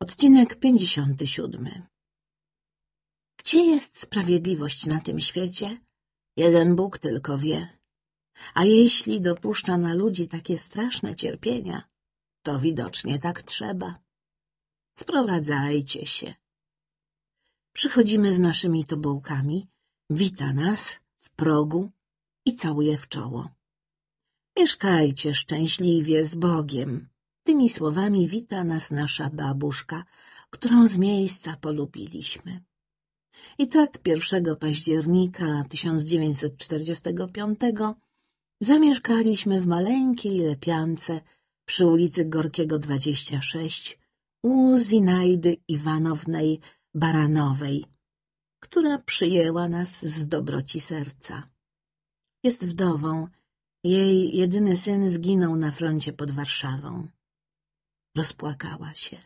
Odcinek 57 Gdzie jest sprawiedliwość na tym świecie? Jeden Bóg tylko wie. A jeśli dopuszcza na ludzi takie straszne cierpienia, to widocznie tak trzeba. Sprowadzajcie się. Przychodzimy z naszymi tobołkami, wita nas w progu i całuje w czoło. Mieszkajcie szczęśliwie z Bogiem. Tymi słowami wita nas nasza babuszka, którą z miejsca polubiliśmy. I tak 1 października 1945 zamieszkaliśmy w maleńkiej lepiance przy ulicy Gorkiego 26 u Zinajdy Iwanownej Baranowej, która przyjęła nas z dobroci serca. Jest wdową, jej jedyny syn zginął na froncie pod Warszawą. Rozpłakała się.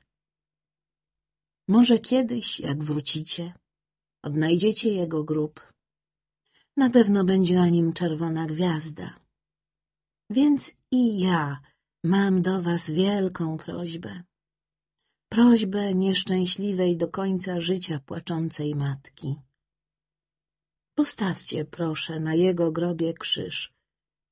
Może kiedyś, jak wrócicie, odnajdziecie jego grób. Na pewno będzie na nim czerwona gwiazda. Więc i ja mam do was wielką prośbę. Prośbę nieszczęśliwej do końca życia płaczącej matki. Postawcie, proszę, na jego grobie krzyż.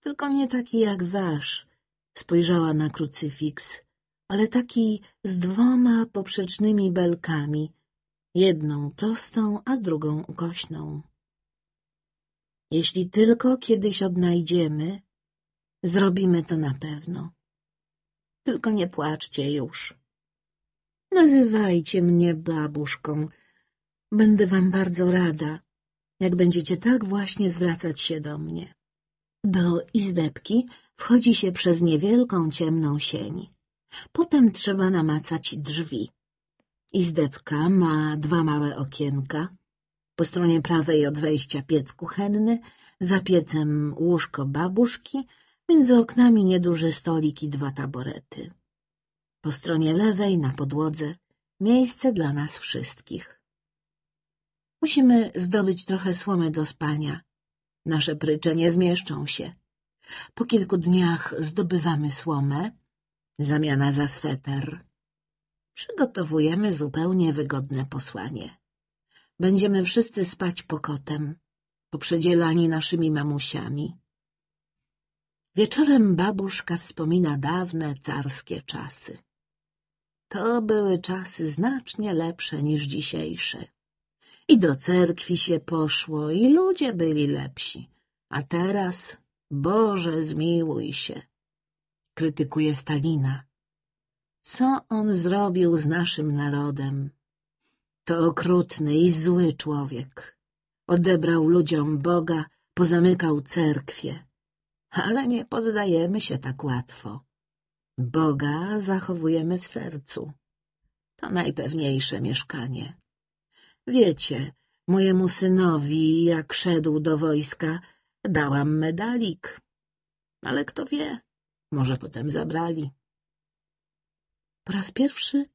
Tylko nie taki jak wasz, spojrzała na krucyfiks, ale taki z dwoma poprzecznymi belkami, jedną prostą, a drugą ukośną. Jeśli tylko kiedyś odnajdziemy, zrobimy to na pewno. Tylko nie płaczcie już. Nazywajcie mnie babuszką. Będę wam bardzo rada, jak będziecie tak właśnie zwracać się do mnie. Do izdebki wchodzi się przez niewielką ciemną sień. Potem trzeba namacać drzwi. Izdebka ma dwa małe okienka. Po stronie prawej od wejścia piec kuchenny, za piecem łóżko babuszki, między oknami nieduży stolik i dwa taborety. Po stronie lewej, na podłodze, miejsce dla nas wszystkich. Musimy zdobyć trochę słomy do spania. Nasze prycze nie zmieszczą się. Po kilku dniach zdobywamy słomę, zamiana za sweter. Przygotowujemy zupełnie wygodne posłanie. Będziemy wszyscy spać pokotem, poprzedzielani naszymi mamusiami. Wieczorem babuszka wspomina dawne carskie czasy. To były czasy znacznie lepsze niż dzisiejsze. I do cerkwi się poszło, i ludzie byli lepsi. A teraz, Boże, zmiłuj się krytykuje Stalina. Co on zrobił z naszym narodem? To okrutny i zły człowiek. Odebrał ludziom Boga, pozamykał cerkwie. Ale nie poddajemy się tak łatwo. Boga zachowujemy w sercu. To najpewniejsze mieszkanie. Wiecie, mojemu synowi, jak szedł do wojska, dałam medalik. Ale kto wie, może potem zabrali. Po raz pierwszy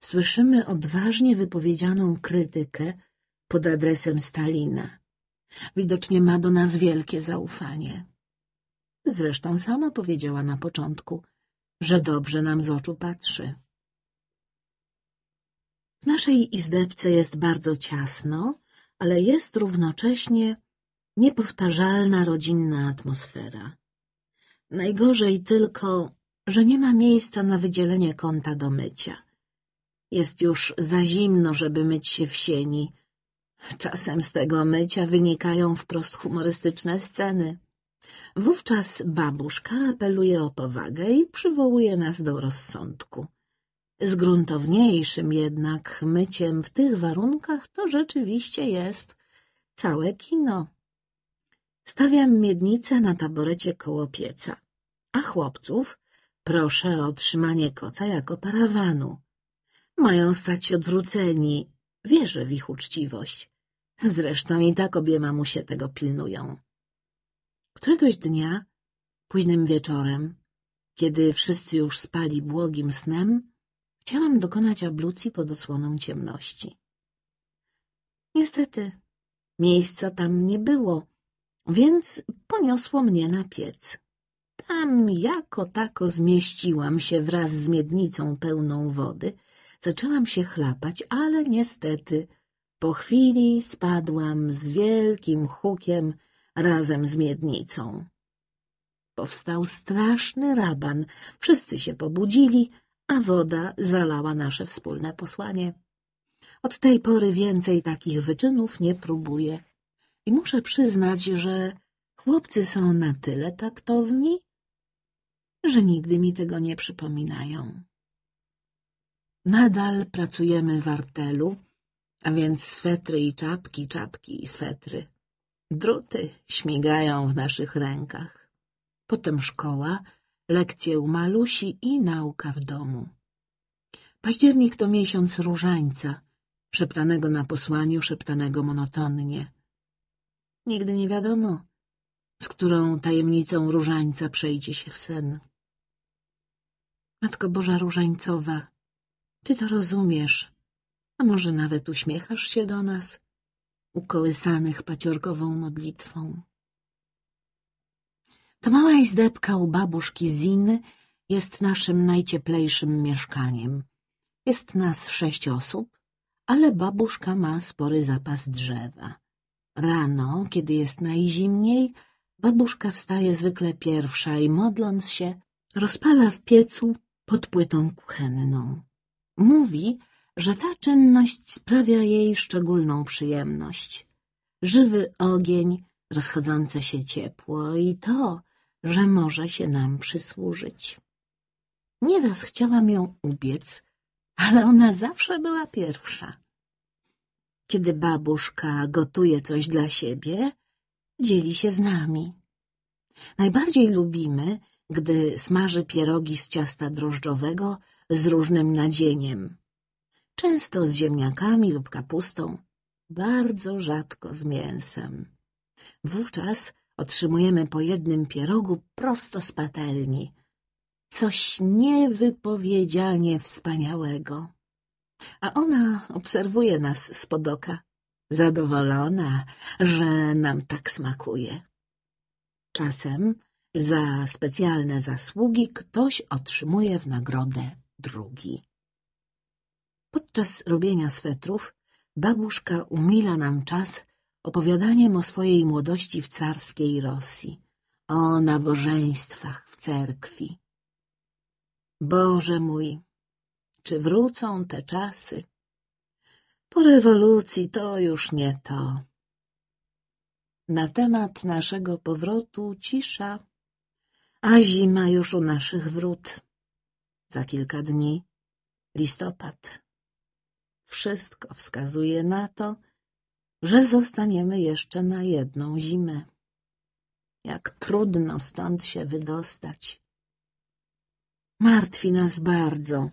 słyszymy odważnie wypowiedzianą krytykę pod adresem Stalina. Widocznie ma do nas wielkie zaufanie. Zresztą sama powiedziała na początku, że dobrze nam z oczu patrzy. W naszej izdebce jest bardzo ciasno, ale jest równocześnie niepowtarzalna rodzinna atmosfera. Najgorzej tylko, że nie ma miejsca na wydzielenie kąta do mycia. Jest już za zimno, żeby myć się w sieni. Czasem z tego mycia wynikają wprost humorystyczne sceny. Wówczas babuszka apeluje o powagę i przywołuje nas do rozsądku. Z gruntowniejszym jednak myciem w tych warunkach to rzeczywiście jest całe kino. Stawiam miednicę na taborecie koło pieca, a chłopców proszę o trzymanie koca jako parawanu. Mają stać odwróceni, wierzę w ich uczciwość. Zresztą i tak obie mamusie tego pilnują. Któregoś dnia, późnym wieczorem, kiedy wszyscy już spali błogim snem, chciałam dokonać ablucji pod osłoną ciemności. Niestety, miejsca tam nie było, więc poniosło mnie na piec. Tam jako tako zmieściłam się wraz z miednicą pełną wody, zaczęłam się chlapać, ale niestety po chwili spadłam z wielkim hukiem razem z miednicą. Powstał straszny raban, wszyscy się pobudzili, a woda zalała nasze wspólne posłanie. Od tej pory więcej takich wyczynów nie próbuję. I muszę przyznać, że chłopcy są na tyle taktowni, że nigdy mi tego nie przypominają. Nadal pracujemy w artelu, a więc swetry i czapki, czapki i swetry. Druty śmigają w naszych rękach. Potem szkoła, lekcje u Malusi i nauka w domu. Październik to miesiąc różańca, szeptanego na posłaniu, szeptanego monotonnie. Nigdy nie wiadomo, z którą tajemnicą różańca przejdzie się w sen. Matko Boża Różańcowa, ty to rozumiesz, a może nawet uśmiechasz się do nas, ukołysanych paciorkową modlitwą. Ta mała izdebka u babuszki Ziny jest naszym najcieplejszym mieszkaniem. Jest nas sześć osób, ale babuszka ma spory zapas drzewa. Rano, kiedy jest najzimniej, babuszka wstaje zwykle pierwsza i modląc się, rozpala w piecu pod płytą kuchenną. Mówi, że ta czynność sprawia jej szczególną przyjemność. Żywy ogień, rozchodzące się ciepło i to, że może się nam przysłużyć. Nieraz chciałam ją ubiec, ale ona zawsze była pierwsza. Kiedy babuszka gotuje coś dla siebie, dzieli się z nami. Najbardziej lubimy, gdy smaży pierogi z ciasta drożdżowego z różnym nadzieniem. Często z ziemniakami lub kapustą, bardzo rzadko z mięsem. Wówczas otrzymujemy po jednym pierogu prosto z patelni. Coś niewypowiedzianie wspaniałego. A ona obserwuje nas spod oka, zadowolona, że nam tak smakuje. Czasem za specjalne zasługi ktoś otrzymuje w nagrodę drugi. Podczas robienia swetrów babuszka umila nam czas opowiadaniem o swojej młodości w carskiej Rosji, o nabożeństwach w cerkwi. Boże mój, czy wrócą te czasy? Po rewolucji to już nie to. Na temat naszego powrotu cisza, a zima już u naszych wrót. Za kilka dni listopad. Wszystko wskazuje na to, że zostaniemy jeszcze na jedną zimę. Jak trudno stąd się wydostać. Martwi nas bardzo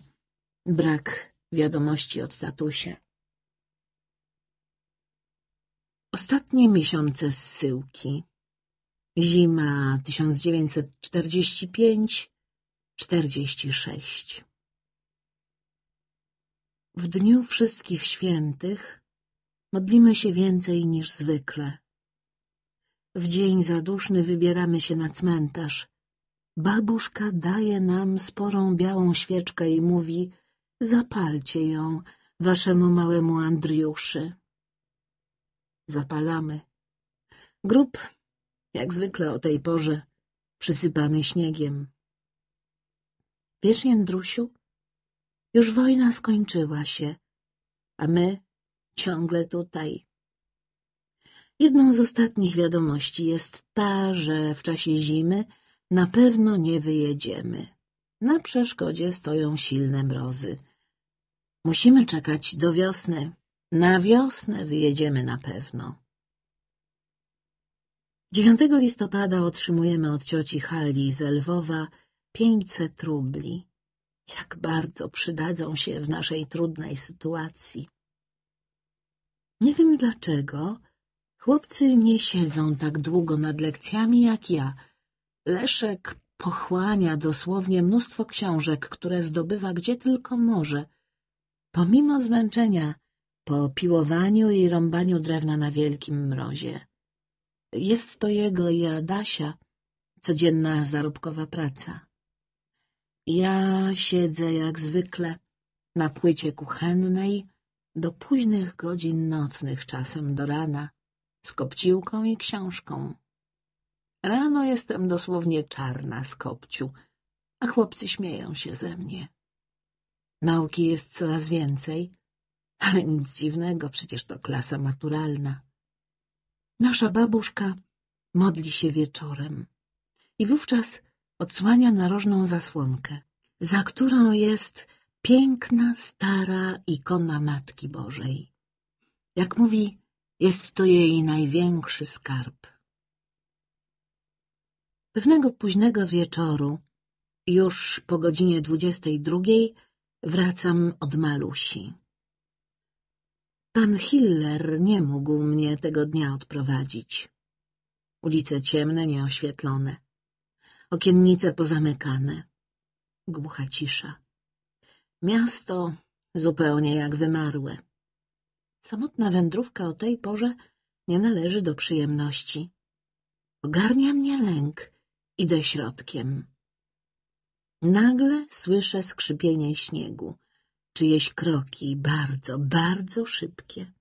brak wiadomości od tatusia. Ostatnie miesiące zsyłki. Zima 1945-46 W dniu wszystkich świętych modlimy się więcej niż zwykle. W dzień zaduszny wybieramy się na cmentarz. Babuszka daje nam sporą białą świeczkę i mówi Zapalcie ją waszemu małemu Andriuszy. Zapalamy. Grób, jak zwykle o tej porze, przysypany śniegiem. Wiesz, Jędrusiu, już wojna skończyła się, a my ciągle tutaj. Jedną z ostatnich wiadomości jest ta, że w czasie zimy na pewno nie wyjedziemy. Na przeszkodzie stoją silne mrozy. Musimy czekać do wiosny. Na wiosnę wyjedziemy na pewno. 9 listopada otrzymujemy od cioci Hali z Lwowa 500 rubli. Jak bardzo przydadzą się w naszej trudnej sytuacji. Nie wiem dlaczego chłopcy nie siedzą tak długo nad lekcjami jak ja. Leszek pochłania dosłownie mnóstwo książek, które zdobywa gdzie tylko może, pomimo zmęczenia po piłowaniu i rąbaniu drewna na wielkim mrozie. Jest to jego i Adasia codzienna zarobkowa praca. Ja siedzę jak zwykle na płycie kuchennej do późnych godzin nocnych, czasem do rana, z kopciłką i książką. Rano jestem dosłownie czarna z kopciu, a chłopcy śmieją się ze mnie. Nauki jest coraz więcej, ale nic dziwnego, przecież to klasa maturalna. Nasza babuszka modli się wieczorem i wówczas odsłania narożną zasłonkę, za którą jest piękna, stara ikona Matki Bożej. Jak mówi, jest to jej największy skarb. Pewnego późnego wieczoru, już po godzinie dwudziestej drugiej, wracam od Malusi. Pan Hiller nie mógł mnie tego dnia odprowadzić. Ulice ciemne, nieoświetlone. Okiennice pozamykane. Głucha cisza. Miasto zupełnie jak wymarłe. Samotna wędrówka o tej porze nie należy do przyjemności. Ogarnia mnie lęk. Idę środkiem. Nagle słyszę skrzypienie śniegu. Czyjeś kroki, bardzo, bardzo szybkie.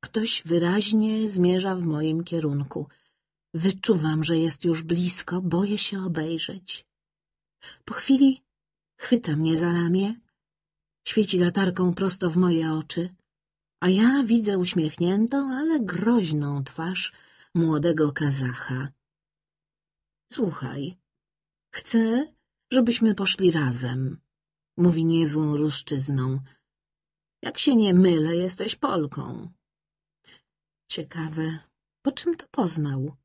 Ktoś wyraźnie zmierza w moim kierunku. Wyczuwam, że jest już blisko, boję się obejrzeć. Po chwili chwyta mnie za ramię, świeci latarką prosto w moje oczy, a ja widzę uśmiechniętą, ale groźną twarz młodego kazacha. Słuchaj, chcę, żebyśmy poszli razem, mówi niezłą ruszczyzną. Jak się nie mylę, jesteś Polką. Ciekawe, po czym to poznał?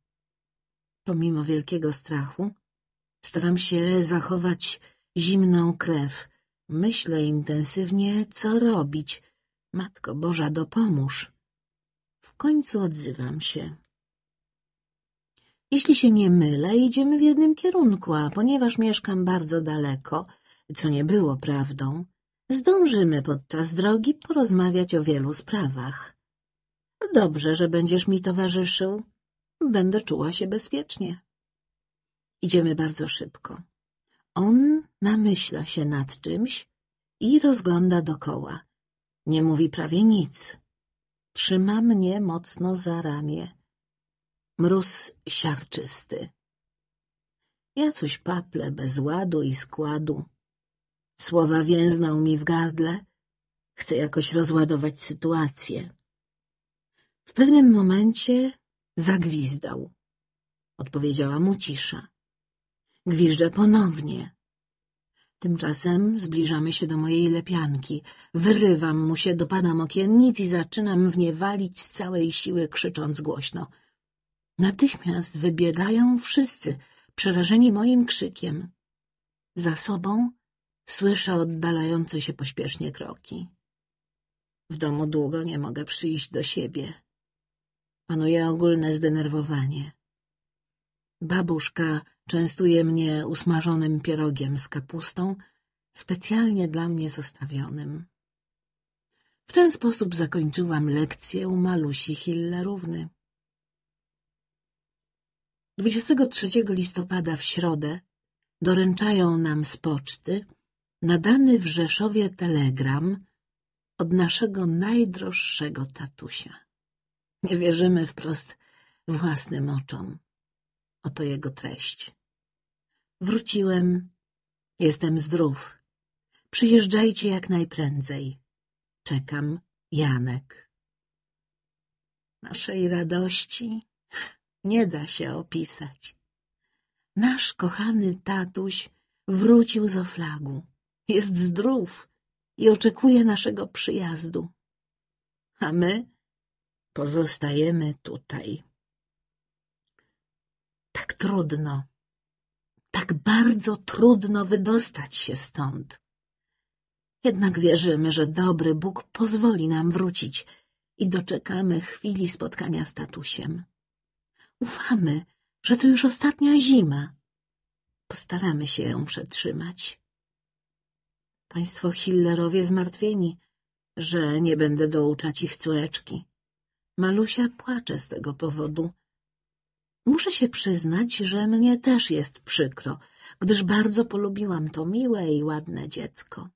Pomimo wielkiego strachu, staram się zachować zimną krew. Myślę intensywnie, co robić. Matko Boża, dopomóż. W końcu odzywam się. Jeśli się nie mylę, idziemy w jednym kierunku, a ponieważ mieszkam bardzo daleko, co nie było prawdą, zdążymy podczas drogi porozmawiać o wielu sprawach. Dobrze, że będziesz mi towarzyszył. Będę czuła się bezpiecznie. Idziemy bardzo szybko. On namyśla się nad czymś i rozgląda dokoła. Nie mówi prawie nic. Trzyma mnie mocno za ramię. Mróz siarczysty. Ja coś paple bez ładu i składu. Słowa więzną mi w gardle. Chcę jakoś rozładować sytuację. W pewnym momencie zagwizdał. Odpowiedziała mu cisza. Gwiżdżę ponownie. Tymczasem zbliżamy się do mojej lepianki. Wyrywam mu się, dopadam okiennic i zaczynam w nie walić z całej siły, krzycząc głośno. Natychmiast wybiegają wszyscy, przerażeni moim krzykiem. Za sobą słyszę oddalające się pośpiesznie kroki. W domu długo nie mogę przyjść do siebie. Panuje ogólne zdenerwowanie. Babuszka częstuje mnie usmażonym pierogiem z kapustą, specjalnie dla mnie zostawionym. W ten sposób zakończyłam lekcję u Malusi Hillerówny. 23 listopada w środę doręczają nam z poczty nadany w Rzeszowie telegram od naszego najdroższego tatusia. Nie wierzymy wprost własnym oczom. Oto jego treść. Wróciłem. Jestem zdrów. Przyjeżdżajcie jak najprędzej. Czekam, Janek. Naszej radości nie da się opisać. Nasz kochany tatuś wrócił z oflagu. Jest zdrów i oczekuje naszego przyjazdu. A my pozostajemy tutaj. Tak trudno, tak bardzo trudno wydostać się stąd. Jednak wierzymy, że dobry Bóg pozwoli nam wrócić i doczekamy chwili spotkania z tatusiem. Ufamy, że to już ostatnia zima. Postaramy się ją przetrzymać. Państwo Hillerowie zmartwieni, że nie będę douczać ich córeczki. Malusia płacze z tego powodu. Muszę się przyznać, że mnie też jest przykro, gdyż bardzo polubiłam to miłe i ładne dziecko.